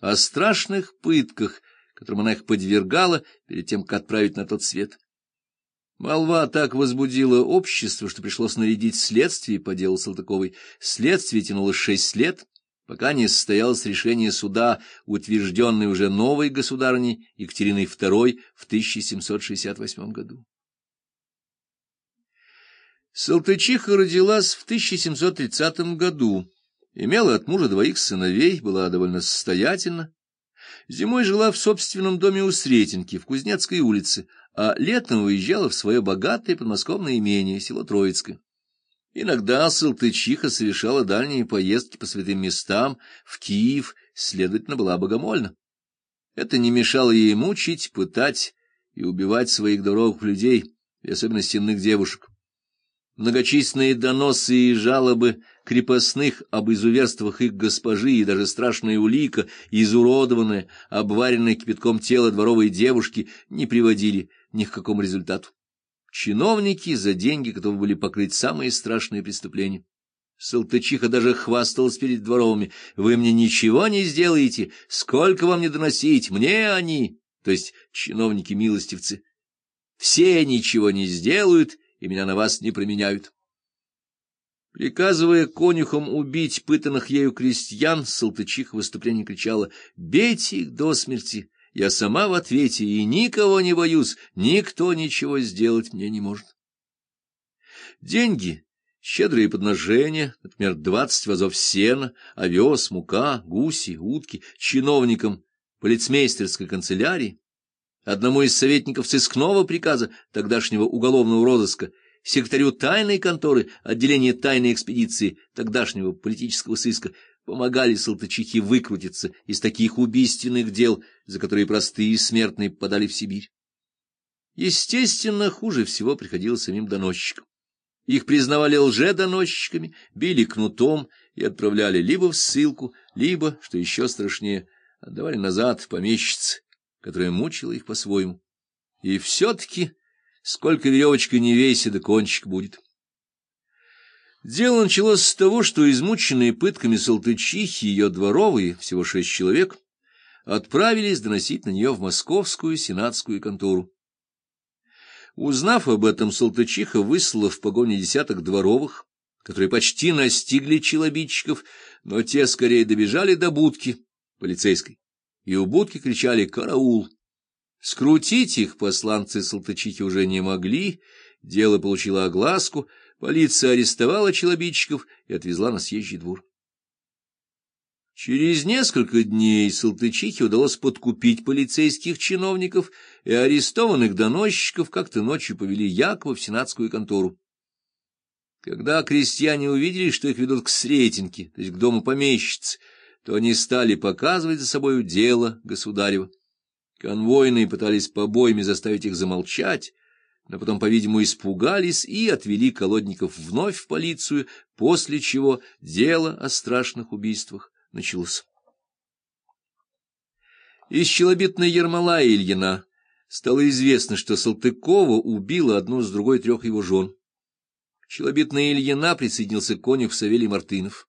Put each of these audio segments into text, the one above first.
о страшных пытках, которым она их подвергала перед тем, как отправить на тот свет. Молва так возбудила общество, что пришлось нарядить следствие по делу Салтыковой. Следствие тянуло шесть лет, пока не состоялось решение суда, утвержденное уже новой государыней Екатериной II в 1768 году. Салтычиха родилась в 1730 году, имела от мужа двоих сыновей, была довольно состоятельна. Зимой жила в собственном доме у Сретенки, в Кузнецкой улице, а летом выезжала в свое богатое подмосковное имение, село Троицкое. Иногда Салтычиха совершала дальние поездки по святым местам, в Киев, следовательно, была богомольна. Это не мешало ей мучить, пытать и убивать своих здоровых людей, и особенно стенных девушек. Многочисленные доносы и жалобы крепостных об изуверствах их госпожи и даже страшная улика, изуродованная, обваренная кипятком тело дворовой девушки, не приводили ни к какому результату. Чиновники за деньги готовы были покрыть самые страшные преступления. Салтычиха даже хвасталась перед дворовыми. «Вы мне ничего не сделаете, сколько вам не доносить, мне они, то есть чиновники-милостивцы, все ничего не сделают, и меня на вас не променяют». Приказывая конюхам убить пытанных ею крестьян, Салтычиха в выступлении кричала «Бейте их до смерти!» Я сама в ответе и никого не боюсь, никто ничего сделать мне не может. Деньги, щедрые подношения, например, двадцать вазов сена, овес, мука, гуси, утки, чиновникам полицмейстерской канцелярии, одному из советников сыскного приказа тогдашнего уголовного розыска, секретарю тайной конторы отделения тайной экспедиции тогдашнего политического сыска, помогали салтычихе выкрутиться из таких убийственных дел, за которые простые смертные подали в Сибирь. Естественно, хуже всего приходилось самим доносчикам. Их признавали лжедоносчиками, били кнутом и отправляли либо в ссылку, либо, что еще страшнее, отдавали назад помещице, которая мучила их по-своему. И все-таки, сколько веревочка не весит, да кончик будет. Дело началось с того, что измученные пытками салтычихи ее дворовые, всего шесть человек, отправились доносить на нее в московскую сенатскую контору. Узнав об этом, Салтычиха выслала в погоне десяток дворовых, которые почти настигли челобитчиков, но те скорее добежали до будки полицейской, и у будки кричали «Караул!». Скрутить их посланцы Салтычихи уже не могли, дело получило огласку, Полиция арестовала челобитчиков и отвезла на съезжий двор. Через несколько дней Салтычихе удалось подкупить полицейских чиновников и арестованных доносчиков как-то ночью повели Якова в сенатскую контору. Когда крестьяне увидели, что их ведут к Сретенке, то есть к дому помещицы, то они стали показывать за собою дело государева. Конвойные пытались побоями заставить их замолчать, но потом, по-видимому, испугались и отвели колодников вновь в полицию, после чего дело о страшных убийствах началось. Из челобитной Ермолая Ильина стало известно, что Салтыкова убила одну с другой трех его жен. Челобитная Ильина присоединился к конюх Савелий Мартынов.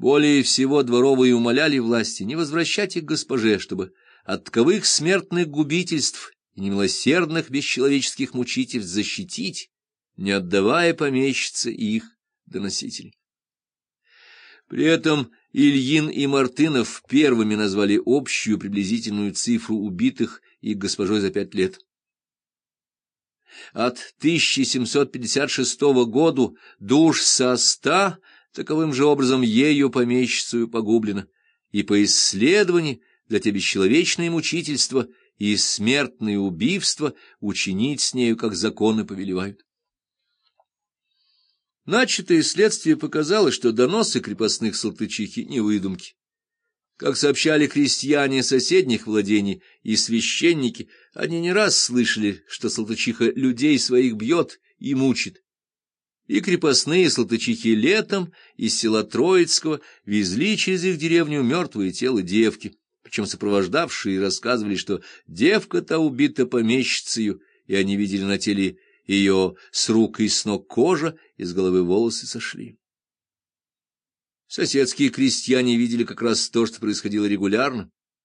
Более всего дворовые умоляли власти не возвращать их госпоже, чтобы от таковых смертных губительств и немилосердных бесчеловеческих мучительств защитить, не отдавая помещице их доносителей. При этом Ильин и Мартынов первыми назвали общую приблизительную цифру убитых их госпожой за пять лет. От 1756 года душ со ста таковым же образом ею помещицею погублено, и по исследованию для те бесчеловечные мучительства — и смертные убийства учинить с нею, как законы повелевают. Начатое следствие показало, что доносы крепостных Салтычихи не выдумки. Как сообщали крестьяне соседних владений и священники, они не раз слышали, что Салтычиха людей своих бьет и мучит. И крепостные Салтычихи летом из села Троицкого везли через их деревню мертвое тело девки, причем сопровождавшие рассказывали, что девка-то убита помещицею, и они видели на теле ее с рук и с ног кожа, из головы волосы сошли. Соседские крестьяне видели как раз то, что происходило регулярно.